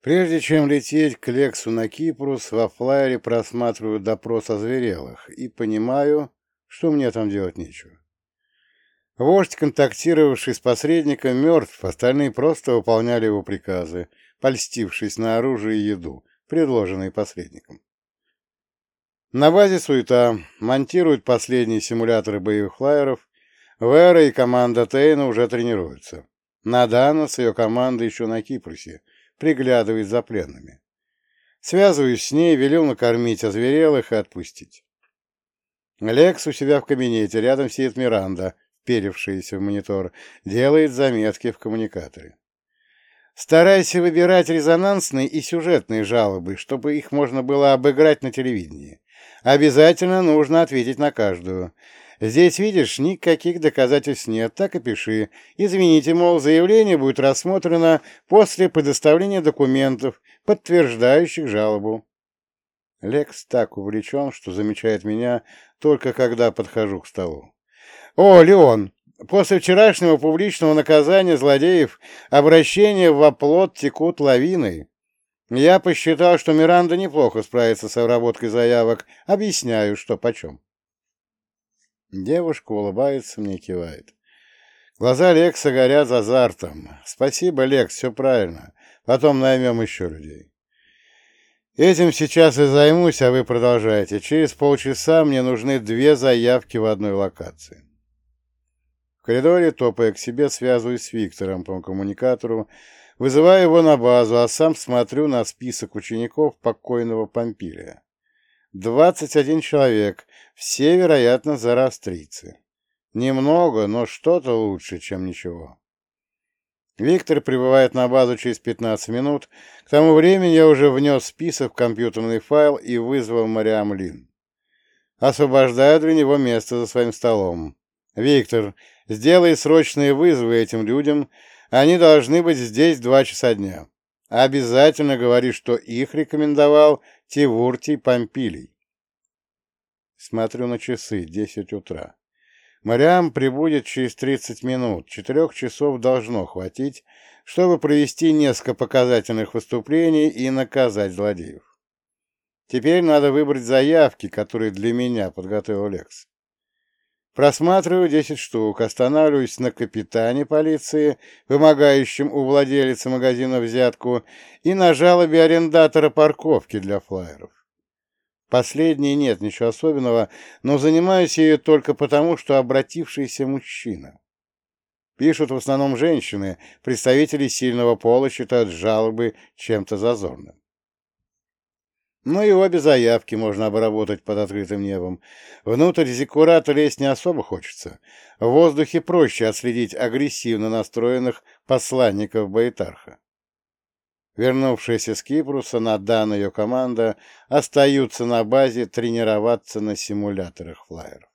Прежде чем лететь к Лексу на Кипрус, во флайере просматриваю допрос озверелых и понимаю, что мне там делать нечего. Вождь, контактировавший с посредником, мертв, остальные просто выполняли его приказы, польстившись на оружие и еду, предложенные посредником. На базе суета, монтируют последние симуляторы боевых флайеров, Вера и команда Тейна уже тренируются. Надана с ее командой еще на Кипрусе, приглядывает за пленными. Связываюсь с ней, велел накормить озверелых и отпустить. Лекс у себя в кабинете, рядом сидит Миранда, вперевшаяся в монитор, делает заметки в коммуникаторе. Старайся выбирать резонансные и сюжетные жалобы, чтобы их можно было обыграть на телевидении. Обязательно нужно ответить на каждую. Здесь, видишь, никаких доказательств нет, так и пиши. Извините, мол, заявление будет рассмотрено после предоставления документов, подтверждающих жалобу. Лекс так увлечен, что замечает меня только когда подхожу к столу. «О, Леон, после вчерашнего публичного наказания злодеев обращения в оплот текут лавиной. Я посчитал, что Миранда неплохо справится с обработкой заявок. Объясняю, что почем». Девушка улыбается мне, кивает. Глаза Лекса горят азартом. Спасибо, Лекс, все правильно. Потом наймем еще людей. Этим сейчас и займусь, а вы продолжайте. Через полчаса мне нужны две заявки в одной локации. В коридоре, топая к себе, связываюсь с Виктором по коммуникатору, вызываю его на базу, а сам смотрю на список учеников покойного Помпилия. Двадцать один человек, все, вероятно, зороастрийцы. Немного, но что-то лучше, чем ничего. Виктор прибывает на базу через 15 минут. К тому времени я уже внес список в компьютерный файл и вызвал Мариам Лин. Освобождаю для него место за своим столом. «Виктор, сделай срочные вызовы этим людям. Они должны быть здесь два часа дня. Обязательно говори, что их рекомендовал Тивуртий Помпилий. Смотрю на часы, десять утра. Мариам прибудет через тридцать минут, четырех часов должно хватить, чтобы провести несколько показательных выступлений и наказать злодеев. Теперь надо выбрать заявки, которые для меня подготовил Лекс. Просматриваю 10 штук, останавливаюсь на капитане полиции, вымогающем у владелицы магазина взятку, и на жалобе арендатора парковки для флайеров. Последней нет ничего особенного, но занимаюсь ею только потому, что обратившийся мужчина. Пишут в основном женщины, представители сильного пола считают жалобы чем-то зазорным. Но и обе заявки можно обработать под открытым небом. Внутрь зиккурата лезть не особо хочется. В воздухе проще отследить агрессивно настроенных посланников Байтарха. Вернувшиеся с Кипруса, Надан и ее команда остаются на базе тренироваться на симуляторах флайеров.